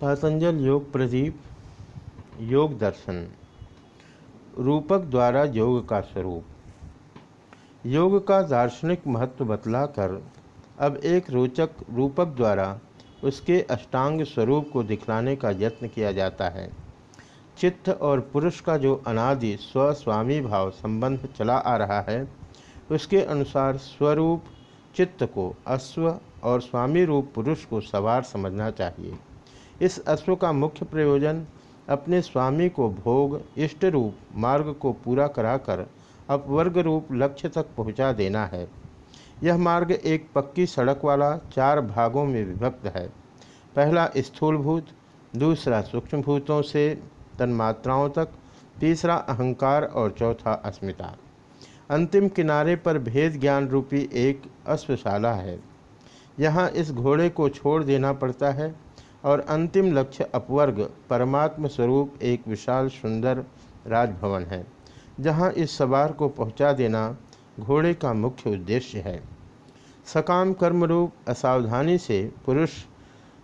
पातंजल योग प्रदीप, योग दर्शन। रूपक द्वारा योग का स्वरूप। योग का दार्शनिक महत्व बतलाकर, अब एक रोचक रूपक द्वारा उसके अष्टांग स्वरूप को दिखलाने का यत्न किया जाता है। चित्त और पुरुष का जो अनादि स्वस्वामी भाव संबंध चला आ रहा है, उसके अनुसार स्वरूप चित्त को अश्व और स्वामी रूप पुरुष को सवार समझना चाहिए। इस अश्व का मुख्य प्रयोजन अपने स्वामी को भोग, इष्ट रूप, मार्ग को पूरा कराकर अपवर्ग रूप लक्ष्य तक पहुँचा देना है। यह मार्ग एक पक्की सड़क वाला चार भागों में विभक्त है। पहला स्थूलभूत, दूसरा सूक्ष्मभूतों से तन्मात्राओं तक, तीसरा अहंकार और चौथा अस्मिता। अंतिम किनारे पर भेद ज्ञान रूपी एक अश्वशाला है। यहाँ इस घोड़े को छोड़ देना पड़ता है। और अंतिम लक्ष्य अपवर्ग परमात्म स्वरूप एक विशाल सुंदर राजभवन है, जहाँ इस सवार को पहुँचा देना घोड़े का मुख्य उद्देश्य है। सकाम कर्म रूप असावधानी से पुरुष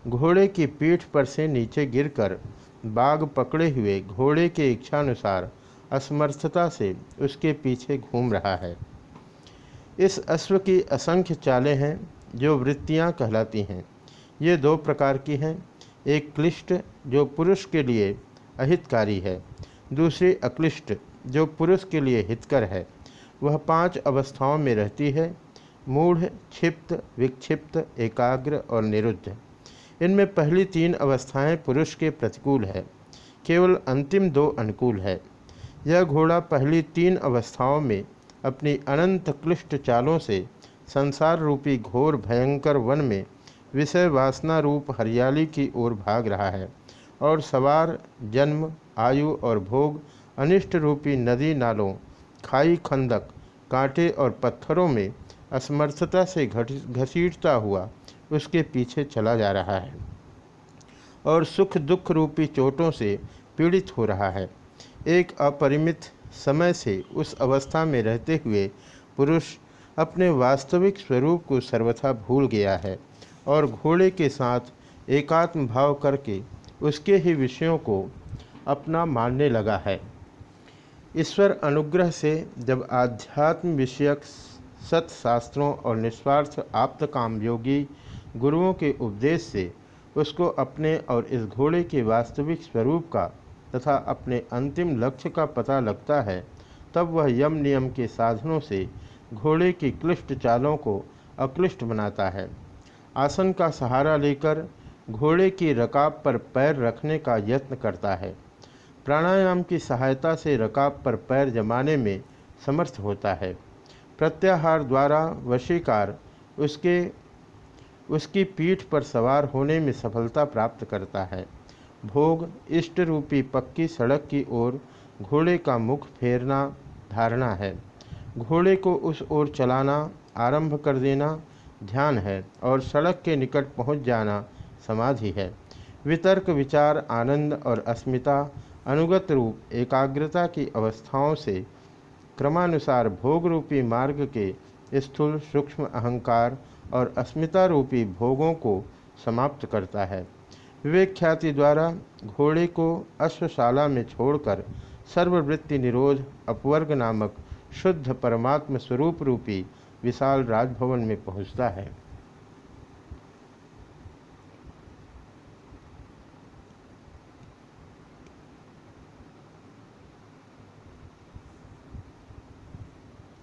घोड़े की पीठ पर से नीचे गिरकर बाग पकड़े हुए घोड़े के इच्छानुसार असमर्थता से उसके पीछे घूम रहा है। इस अश्व की असंख्य चालें हैं जो वृत्तियाँ कहलाती हैं। ये दो प्रकार की हैं। एक क्लिष्ट जो पुरुष के लिए अहितकारी है, दूसरी अक्लिष्ट जो पुरुष के लिए हितकर है। वह पाँच अवस्थाओं में रहती है, मूढ़, क्षिप्त, विक्षिप्त, एकाग्र और निरुद्ध इनमें पहली तीन अवस्थाएँ पुरुष के प्रतिकूल है, केवल अंतिम दो अनुकूल है। यह घोड़ा पहली तीन अवस्थाओं में अपनी अनंत क्लिष्ट चालों से संसार रूपी घोर, भयंकर वन में विषय वासना रूप हरियाली की ओर भाग रहा है और सवार, जन्म, आयु और भोग, अनिष्ट रूपी नदी नालों, खाई खंदक, कांटे और पत्थरों में असमर्थता से घसीटता हुआ उसके पीछे चला जा रहा है और सुख दुख रूपी चोटों से पीड़ित हो रहा है। एक अपरिमित समय से उस अवस्था में रहते हुए पुरुष अपने वास्तविक स्वरूप को सर्वथा भूल गया है। और घोड़े के साथ एकात्म भाव करके उसके ही विषयों को अपना मानने लगा है। ईश्वर अनुग्रह से जब आध्यात्म विषयक सत्शास्त्रों और निस्वार्थ आप्त योगी गुरुओं के उपदेश से उसको अपने और इस घोड़े के वास्तविक स्वरूप का तथा अपने अंतिम लक्ष्य का पता लगता है, तब वह यम नियम के साधनों से घोड़े की क्लिष्ट चालों को अक्लिष्ट बनाता है। आसन का सहारा लेकर घोड़े की रकाब पर पैर रखने का यत्न करता है। प्राणायाम की सहायता से रकाब पर पैर जमाने में समर्थ होता है। प्रत्याहार द्वारा वशीकार उसके, उसकी पीठ पर सवार होने में सफलता प्राप्त करता है। भोग इष्ट रूपी पक्की सड़क की ओर घोड़े का मुख फेरना, धारणा है। घोड़े को उस ओर चलाना, आरंभ कर देना ध्यान है और सड़क के निकट पहुँच जाना समाधि है। वितर्क, विचार, आनंद और अस्मिता, अनुगत रूप, एकाग्रता की अवस्थाओं से क्रमानुसार भोग रूपी मार्ग के स्थूल सूक्ष्म अहंकार और अस्मिता रूपी भोगों को समाप्त करता है। विवेक ख्याति द्वारा घोड़े को अश्वशाला में छोड़कर सर्ववृत्ति निरोध, अपवर्ग नामक शुद्ध परमात्म स्वरूप रूपी विशाल राजभवन में पहुँचता है।